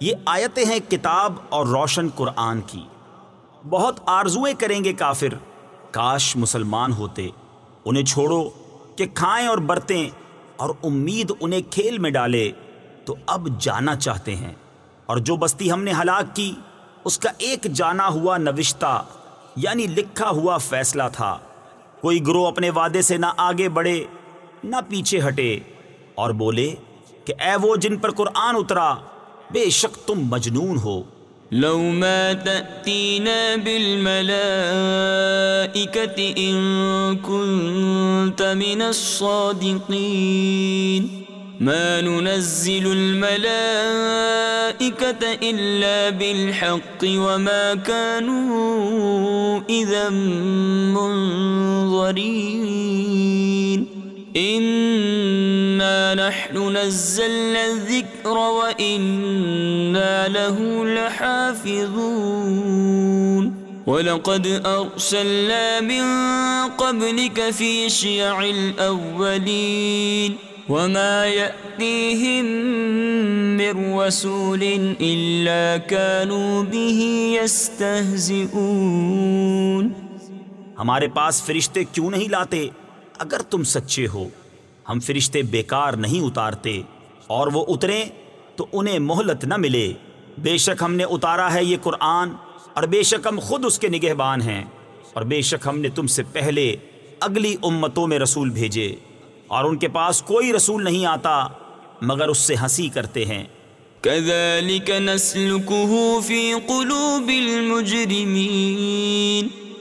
یہ آیتیں ہیں کتاب اور روشن قرآن کی۔ بہت آرزویں کریں گے کافر۔ کاش مسلمان ہوتے۔ انہیں چھوڑو کہ کھائیں اور برتیں اور امید انہیں کھیل میں ڈالے۔ تو اب جانا چاہتے ہیں۔ اور جو بستی ہم نے ہلاک کی، اس کا ایک جانا ہوا نوشتہ یعنی لکھا ہوا فیصلہ تھا۔ کوئی گروہ اپنے وعدے سے نہ آگے بڑھے، نہ پیچھے ہٹے اور بولے کہ اے وہ جن پر قرآن اترا بے شک تم مجنون ہو۔ لو ما تأتينا بالملائكة إن كنت من الصادقين ما ننزل الملائكة إلا بالحق وما كانوا إذا منظرين إنا نحن نزلنا الذكر وإنا له لحافظون ولقد أرسلنا من قبلك في شيع الأولين وما يأتيهم من رسول إلا كانوا به يستهزئون ہمارے پاس فرشتے کیوں نہیں لاتے؟ اگر تم سچے ہو، ہم فرشتے بیکار نہیں اتارتے اور وہ اتریں تو انہیں مہلت نہ ملے۔ بے شک ہم نے اتارا ہے یہ قرآن اور بے شک ہم خود اس کے نگہبان ہیں۔ اور بے شک ہم نے تم سے پہلے اگلی امتوں میں رسول بھیجے اور ان کے پاس کوئی رسول نہیں آتا، مگر اس سے ہنسی کرتے ہیں۔ كذلك نسلكه في قلوب المجرمين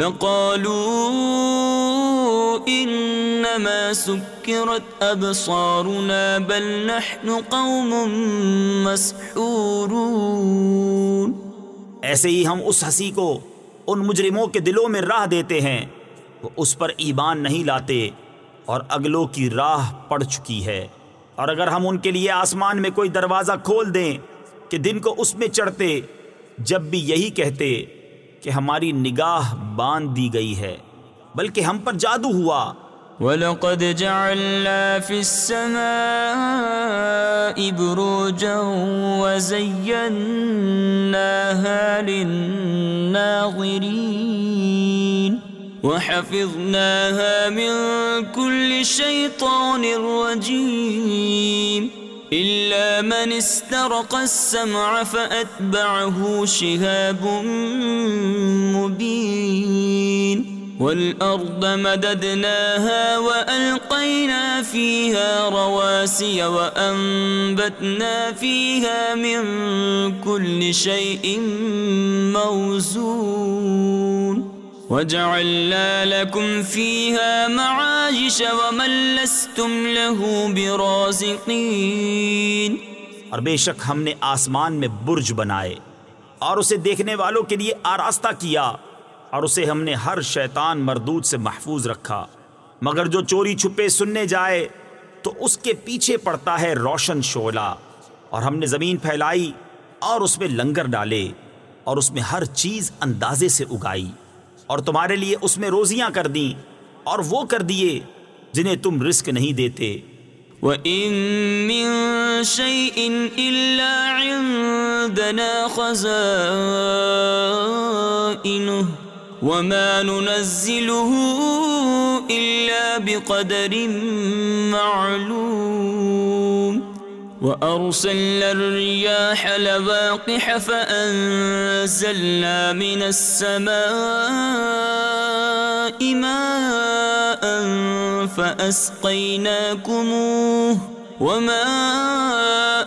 لقالوا إنما سكرت أبصارنا بل نحن قوم مسحورون ایسے ہی ہم اس ہنسی کو ان مجرموں کے دلوں میں راہ دیتے ہیں، وہ اس پر ایمان نہیں لاتے اور اگلوں کی راہ پڑ چکی ہے۔ اور اگر ہم ان کے لیے آسمان میں کوئی دروازہ کھول دیں کہ دن کو اس میں چڑھتے، جب بھی یہی کہتے کہ ہماری نگاہ باندھ دی گئی ہے، بلکہ ہم پر جادو ہوا۔ وَلَقَدْ جَعَلْنَا فِي السَّمَاءِ بُرُوجًا وَزَيَّنَّاهَا لِلنَّاظِرِينَ وَحَفِظْنَاهَا مِن كُلِّ شَيْطَانٍ رَجِيمٍ إِلَّا مَنِ اسْتَرَقَ السَّمْعَ فَأَتْبَعَهُ شِهَابٌ مُبِينٌ والأرض مددناها وألقينا فيها رواسي وأنبتنا فيها من كل شيء موزون وجعلنا لكم فيها معايش ومن لستم له برازقين اور بے شک ہم نے آسمان میں برج بنائے اور اسے دیکھنے والوں کے لیے آراستہ کیا اور اسے ہم نے ہر شیطان مردود سے محفوظ رکھا۔ مگر جو چوری چھپے سننے جائے تو اس کے پیچھے پڑتا ہے روشن شعلہ اور ہم نے زمین پھیلائی اور اس میں لنگر ڈالے اور اس میں ہر چیز اندازے سے اگائی۔ اور تمہارے لیے اس میں روزیاں کر دیں اور وہ کر دیے جنہیں تم رزق نہیں دیتے۔ وَإِن مِّن شَيْءٍ إِلَّا عِندَنَا خَزَائِنُهُ وَمَا نُنَزِّلُهُ إِلَّا بِقَدَرٍ مَّعْلُومٍ۔ وأرسلنا الرياح لواقح فأنزلنا من السماء ماء فأسقيناكموه وما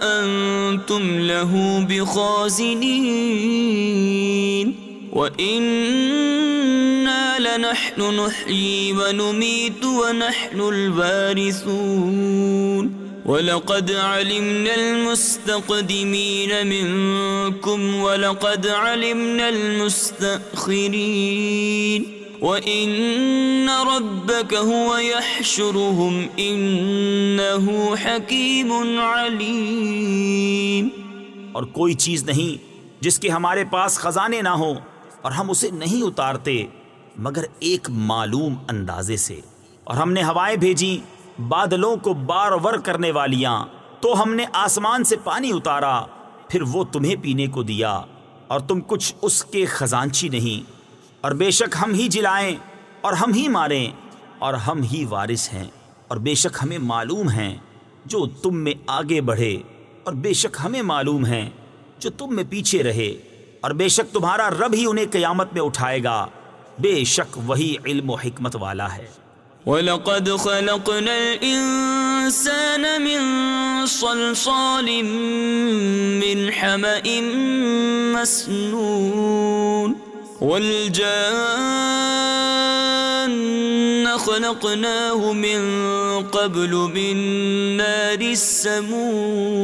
أنتم له بخازنين وإنا لنحن نحيي ونميت ونحن الوارثون وَلَقَدْ عَلِمْنَا الْمُسْتَقْدِمِينَ مِنْكُمْ وَلَقَدْ عَلِمْنَا الْمُسْتَأْخِرِينَ وَإِنَّ رَبَّكَ هُوَ يَحْشُرُهُمْ إِنَّهُ حَكِيمٌ عَلِيمٌ اور کوئی چیز نہیں جس کے ہمارے پاس خزانے نہ ہوں اور ہم اسے نہیں اتارتے، مگر ایک معلوم اندازے سے، اور ہم نے ہوائیں بھیجیں بادلوں کو بار ور کرنے والیاں، تو ہم نے آسمان سے پانی اتارا، پھر وہ تمہیں پینے کو دیا، اور تم کچھ اس کے خزانچی نہیں۔ اور بے شک ہم ہی جلائیں، اور ہم ہی ماریں، اور ہم ہی وارث ہیں۔ اور بے شک ہمیں معلوم ہیں جو تم میں آگے بڑھے، اور بے شک ہمیں معلوم ہیں جو تم میں پیچھے رہے۔ اور بے شک تمہارا رب ہی انہیں قیامت میں اٹھائے گا۔ بے شک وہی علم و حکمت والا ہے۔ وَلَقَدْ خَلَقْنَا الْإِنسَانَ مِنْ صَلْصَالٍ مِّنْ حَمَإٍ مَسْنُونٍ وَالْجَانَّ خَلَقْنَاهُ مِنْ قَبْلُ مِنْ نَارِ السَّمُومِ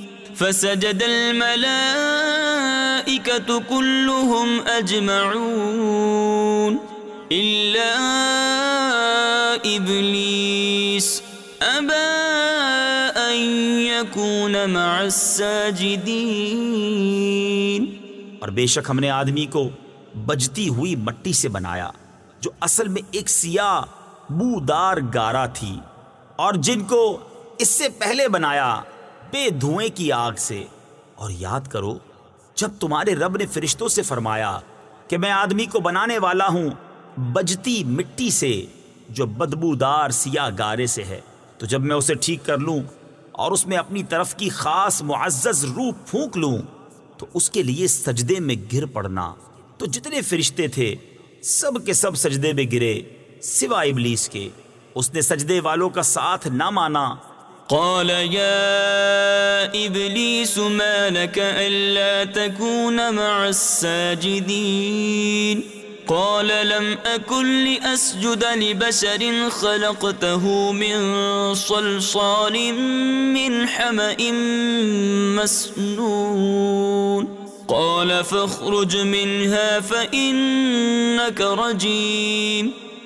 فسجد الملائكة كلهم أجمعون إلا إبليس. أبى أن يكون مع الساجدين. اور بے شک ہم نے آدمی کو بجتی ہوئی مٹی سے بنایا جو اصل میں ایک سیاہ بودار گارا تھی اور جن کو اس سے پہلے بنایا بے دھوئیں کی آگ سے۔ اور یاد کرو، جب تمہارے رب نے فرشتوں سے فرمایا کہ میں آدمی کو بنانے والا ہوں، بجتی مٹی سے، جو بدبودار سیاہ گارے سے ہے، تو جب میں اسے ٹھیک کر لوں اور اس میں اپنی طرف کی خاص معزز روح پھونک لوں، تو اس کے لیے سجدے میں گر پڑنا۔ تو جتنے فرشتے تھے، سب کے سب سجدے میں گرے، سوا ابلیس کے۔ اس نے سجدے والوں کا ساتھ نہ مانا۔ قال يا إبليس ما لك ألا تكون مع الساجدين؟ قال لم أكن لأسجد لبشر خلقته من صلصال من حمأ مسنون. قال فاخرج منها فإنك رجيم.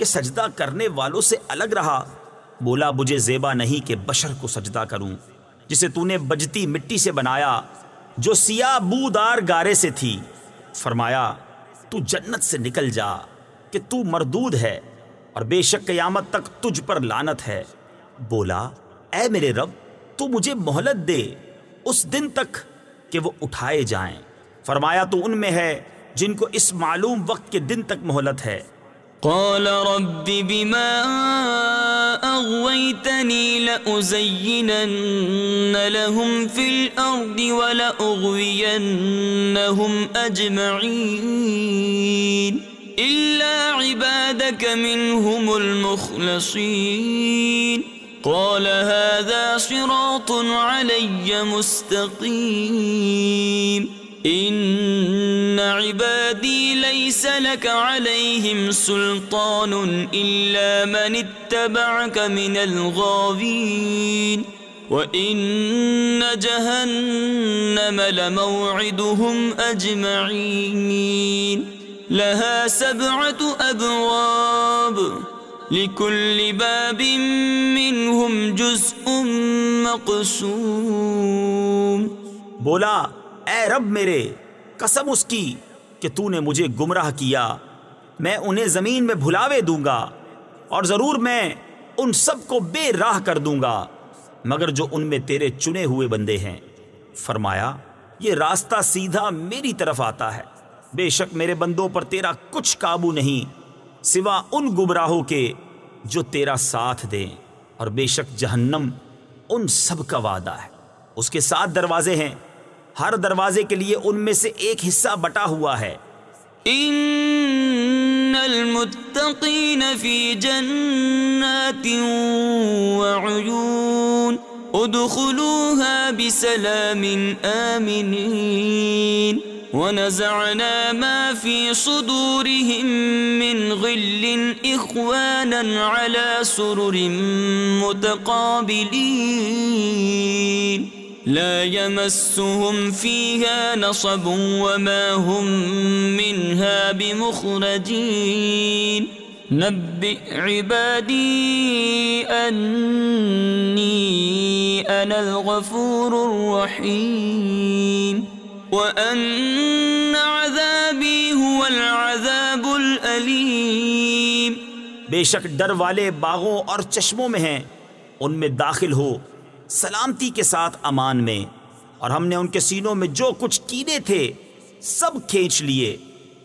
کہ سجدہ کرنے والوں سے الگ رہا۔ بولا، مجھے زیبا نہیں کہ بشر کو سجدہ کروں، جسے تو نے بجتی مٹی سے بنایا، جو سیاہ بودار گارے سے تھی۔ فرمایا، تو جنت سے نکل جا کہ تو مردود ہے اور بے شک قیامت تک تجھ پر لانت ہے۔ بولا، اے میرے رب، تو مجھے مہلت دے اس دن تک کہ وہ اٹھائے جائیں۔ فرمایا، تو ان میں ہے جن کو اس معلوم وقت کے دن تک مہلت ہے۔ قال رب بما أغويتني لأزينن لهم في الأرض ولأغوينهم أجمعين. إلا عبادك منهم المخلصين. قال هذا صراط علي مستقيم. ان عبادي ليس لك عليهم سلطان الا من اتبعك من الغاوين وان جهنم لموعدهم اجمعين لها سبعه ابواب لكل باب منهم جزء مقسوم بولا اے رب میرے، قسم اس کی کہ تو نے مجھے گمراہ کیا۔ میں انہیں زمین میں بھلاوے دوں گا اور ضرور میں ان سب کو بے راہ کر دوں گا، مگر جو ان میں تیرے چنے ہوئے بندے ہیں۔ فرمایا، یہ راستہ سیدھا میری طرف آتا ہے۔ بے شک میرے بندوں پر تیرا کچھ قابو نہیں، سوا ان گمراہوں کے جو تیرا ساتھ دیں۔ اور بے شک جہنم ان سب کا وعدہ ہے۔ اس کے ساتھ دروازے ہیں۔ ہر دروازے کے لیے ان میں سے ایک حصہ بٹا ہوا ہے۔ ان المتقین فی جنات وعیون ادخلوها بسلام آمنین ونزعنا ما في صدورهم من غل إخوانا على سرر متقابلين لا يمسهم فيها نصب وما هم منها بمخرجين. نبئ عبادي أني أنا الغفور الرحيم. وأن عذابي هو العذاب الأليم. بے شک ڈر والے باغوں اور چشموں میں ہیں، ان میں داخل ہو۔ سلامتی کے ساتھ امان میں، اور ہم نے ان کے سینوں میں جو کچھ کینے تھے، سب کھینچ لیے۔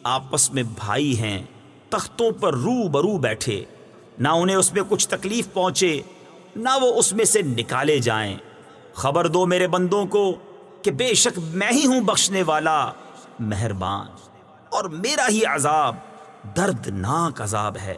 آپس میں بھائی ہیں، تختوں پر رو برو بیٹھے۔ نہ انہیں اس میں کچھ تکلیف پہنچے، نہ وہ اس میں سے نکالے جائیں۔ خبر دو میرے بندوں کو کہ بے شک میں ہی ہوں بخشنے والا مہربان، اور میرا ہی عذاب دردناک عذاب ہے۔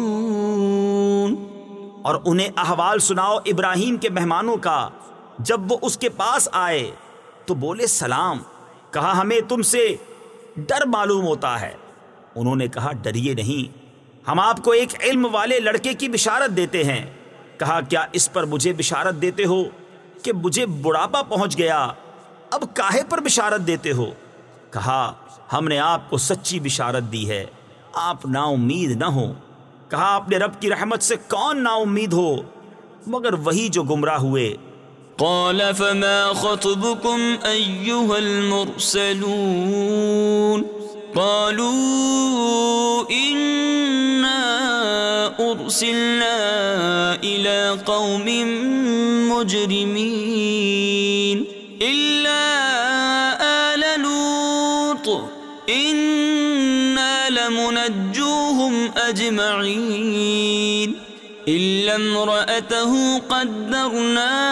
اور انہیں احوال سناؤ ابراہیم کے مہمانوں کا۔ جب وہ اس کے پاس آئے تو بولے، سلام، کہا، ہمیں تم سے ڈر معلوم ہوتا ہے۔ انہوں نے کہا، ڈریے نہیں، ہم آپ کو ایک علم والے لڑکے کی بشارت دیتے ہیں۔ کہا، کیا اس پر مجھے بشارت دیتے ہو کہ مجھے بڑھاپا پہنچ گیا؟ اب کاہے پر بشارت دیتے ہو؟ کہا، ہم نے آپ کو سچی بشارت دی ہے، آپ نا امید نہ ہو کہا اپنے رب کی رحمت سے کون نا امید ہو؟ مگر وہی جو گمراہ ہوئے۔ قال، فما خطبكم أيها المرسلون؟ قالوا، إنا أرسلنا إلى قوم مجرمين. أجمعين. إلا امرأته قدرنا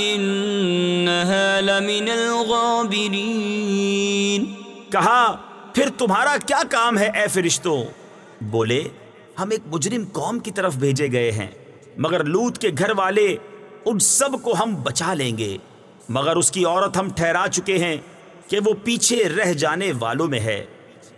إنها لمن الغابرين. کہا، پھر تمہارا کیا کام ہے اے فرشتوں بولے، ہم ایک مجرم قوم کی طرف بھیجے گئے ہیں، مگر لوت کے گھر والے ان سب کو ہم بچا لیں گے۔ مگر اس کی عورت ہم ٹھہرا چکے ہیں کہ وہ پیچھے رہ جانے والوں میں ہے۔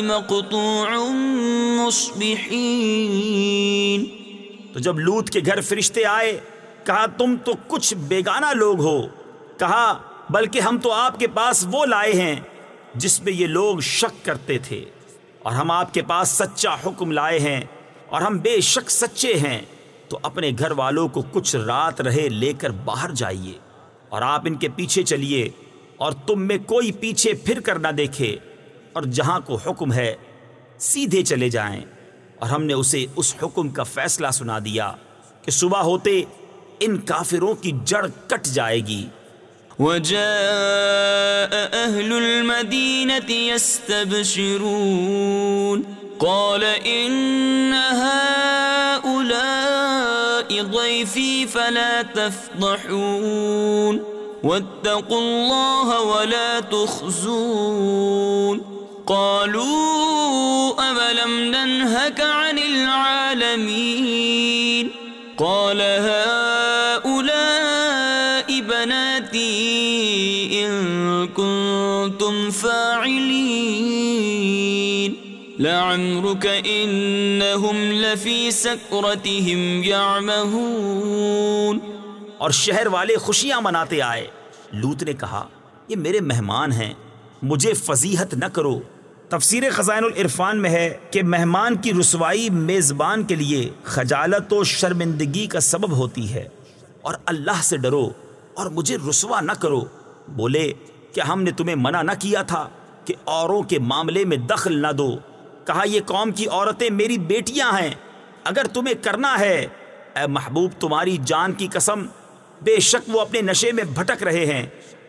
مقطوع مصبحين تو جب لوت کے گھر فرشتے آئے، کہا، تم تو کچھ بیگانہ لوگ ہو۔ کہا، بلکہ ہم تو آپ کے پاس وہ لائے ہیں جس میں یہ لوگ شک کرتے تھے۔ اور ہم آپ کے پاس سچا حکم لائے ہیں، اور ہم بے شک سچے ہیں۔ تو اپنے گھر والوں کو کچھ رات رہے لے کر باہر جائیے، اور آپ ان کے پیچھے چلیے، اور تم میں کوئی پیچھے پھر کر نہ دیکھے۔ اور جہاں کو حکم ہے، سیدھے چلے جائیں۔ اور ہم نے اسے اس حکم کا فیصلہ سنا دیا کہ صبح ہوتے ان کافروں کی جڑ کٹ جائے گی۔ وجاء أهل المدينة يستبشرون۔ قال إن هؤلاء ضيفي فلا تفضحون۔ واتقوا الله ولا تخزون۔ قالوا أولم ننهك عن العالمين؟ قال هؤلاء بناتي إن كنتم فاعلين. لعمرك إنهم لفي سكرتهم يعمهون. اور شہر والے خوشیاں مناتے آئے۔ لوت نے کہا، یہ میرے مہمان ہیں۔ مجھے فضیحت نہ کرو۔ تفسیر خزائن العرفان میں ہے کہ مہمان کی رسوائی میزبان کے لیے خجالت و شرمندگی کا سبب ہوتی ہے اور اللہ سے ڈرو اور مجھے رسوا نہ کرو۔ بولے کیا ہم نے تمہیں منع نہ کیا تھا کہ اوروں کے معاملے میں دخل نہ دو۔ کہا، یہ قوم کی عورتیں میری بیٹیاں ہیں۔ اگر تمہیں کرنا ہے، اے محبوب، تمہاری جان کی قسم بے شک وہ اپنے نشے میں بھٹک رہے ہیں۔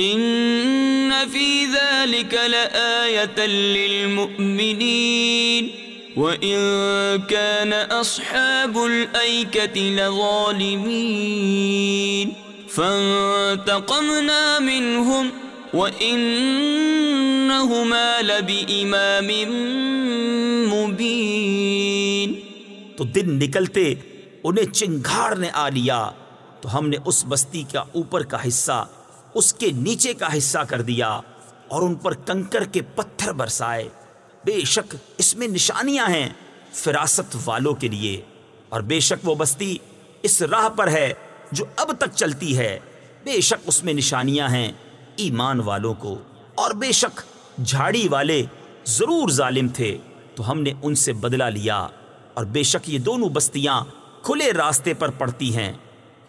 إن في ذلك لآية للمؤمنين وإن كان أصحاب الأيكة لظالمين فانتقمنا منهم وإنهما لبإمام مبين تو دن نکلتے انہیں چنگھاڑ نے آ لیا تو ہم نے اس بستی کا اوپر کا حصہ اس کے نیچے کا حصہ کر دیا اور ان پر کنکر کے پتھر برسائے۔ بے شک اس میں نشانیاں ہیں فراست والوں کے لیے۔ اور بے شک وہ بستی اس راہ پر ہے جو اب تک چلتی ہے۔ بے شک اس میں نشانیاں ہیں ایمان والوں کو۔ اور بے شک جھاڑی والے ضرور ظالم تھے۔ تو ہم نے ان سے بدلہ لیا۔ اور بے شک یہ دونوں بستیاں کھلے راستے پر پڑتی ہیں۔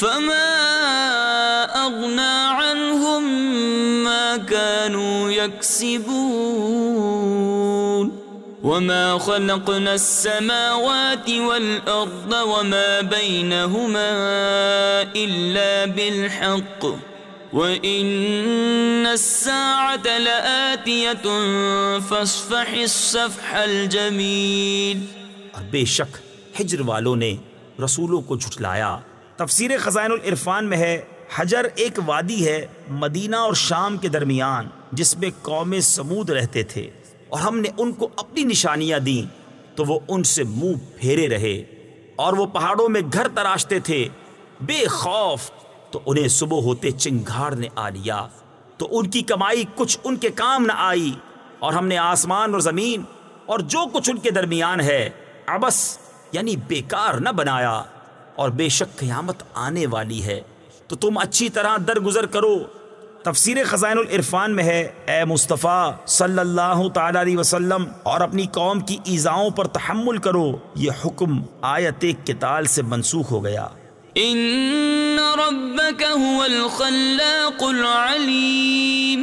فما أغنى عنهم ما كانوا يكسبون وما خلقنا السماوات والأرض وما بينهما إلا بالحق وإن الساعة لآتية فاصفح الصفح الجميل اور بے شک ہجر والوں نے رسولوں کو جھٹلایا۔ تفسیر خزائن العرفان میں ہے، حجر ایک وادی ہے مدینہ اور شام کے درمیان، جس میں قوم سمود رہتے تھے۔ اور ہم نے ان کو اپنی نشانیاں دیں، تو وہ ان سے منہ پھیرے رہے۔ اور وہ پہاڑوں میں گھر تراشتے تھے۔ بے خوف، تو انہیں صبح ہوتے چنگھاڑ نے آ لیا۔ تو ان کی کمائی کچھ ان کے کام نہ آئی۔ اور ہم نے آسمان اور زمین اور جو کچھ ان کے درمیان ہے ابس یعنی بیکار نہ بنایا۔ اور بے شک قیامت آنے والی ہے۔ تو تم اچھی طرح درگزر کرو۔ تفسیر خزائن العرفان میں ہے، اے مصطفیٰ صلی اللہ تعالی علیہ وسلم، اور اپنی قوم کی ایزاؤں پر تحمل کرو۔ یہ حکم آیت کتال سے منسوخ ہو گیا۔ ان ربك هو الخلاق العليم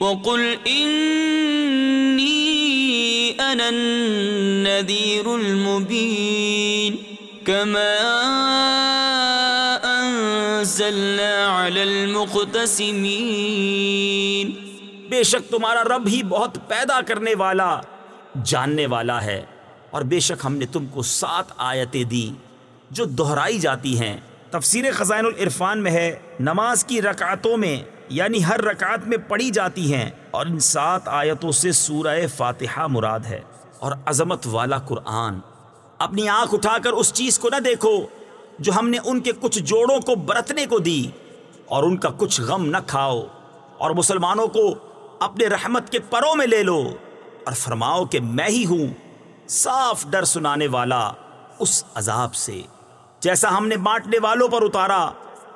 وقل إني أنا النذير المبين كما أنزلنا على المقتسمين بے شک تمہارا رب ہی بہت پیدا کرنے والا، جاننے والا ہے۔ اور بے شک ہم نے تم کو سات آیتیں دی جو دہرائی جاتی ہیں۔ تفسیر خزائن العرفان میں ہے، نماز کی رکعتوں میں یعنی ہر رکعت میں پڑھی جاتی ہیں اور ان سات آیتوں سے سورہ فاتحہ مراد ہے اور عظمت والا قرآن۔ اپنی آنکھ اٹھا کر اس چیز کو نہ دیکھو جو ہم نے ان کے کچھ جوڑوں کو برتنے کو دی اور ان کا کچھ غم نہ کھاؤ اور مسلمانوں کو اپنے رحمت کے پروں میں لے لو اور فرماؤ کہ میں ہی ہوں صاف ڈر سنانے والا اس عذاب سے جیسا ہم نے بانٹنے والوں پر اتارا۔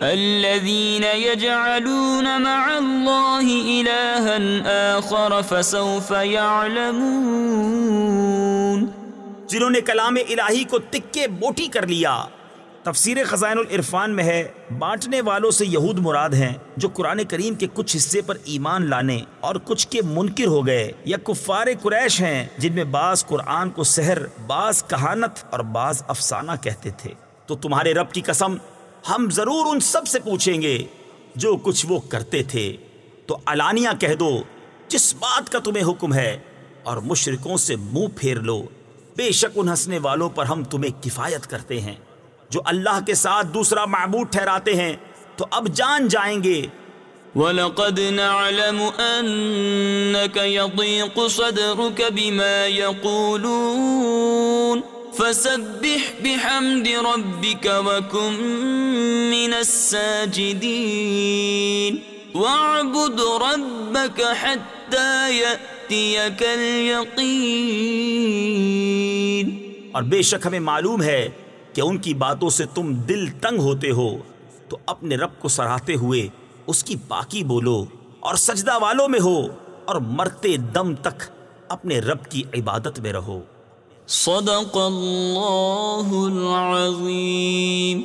الذين يجعلون مع الله إلها آخر فسوف يعلمون. جنہوں نے کلام الہی کو تکے بوٹی کر لیا۔ تفسیر خزائن العرفان میں ہے، بانٹنے والوں سے یہود مراد ہیں جو قرآن کریم کے کچھ حصے پر ایمان لانے اور کچھ کے منکر ہو گئے، یا کفار قریش ہیں جن میں بعض قرآن کو سحر، بعض کہانت اور بعض افسانہ کہتے تھے۔ تو تمہارے رب کی قسم ہم ضرور ان سب سے پوچھیں گے جو کچھ وہ کرتے تھے۔ تو علانیہ کہہ دو، جس بات کا تمہیں حکم ہے اور مشرکوں سے منہ پھیر لو، بے شک ان ہنسنے والوں پر ہم تمہیں کفایت کرتے ہیں۔ جو اللہ کے ساتھ دوسرا معبود ٹھہراتے ہیں، تو اب جان جائیں گے۔ وَلَقَدْ نَعْلَمُ أَنَّكَ يَضِيقُ صَدْرُكَ بِمَا يَقُولُونَ۔ فَسَبِّحْ بِحَمْدِ رَبِّكَ وَكُن مِّنَ السَّاجِدِينَ. وَاعْبُدْ رَبَّكَ حَتَّى يَأْتِيَكَ الْيَقِينَ. اور بے شک ہمیں معلوم ہے کہ ان کی باتوں سے تم دل تنگ ہوتے ہو، تو اپنے رب کو سراہتے ہوئے اس کی پاکی بولو اور سجدہ والوں میں ہو اور مرتے دم تک اپنے رب کی عبادت میں رہو۔ صدق اللہ العظیم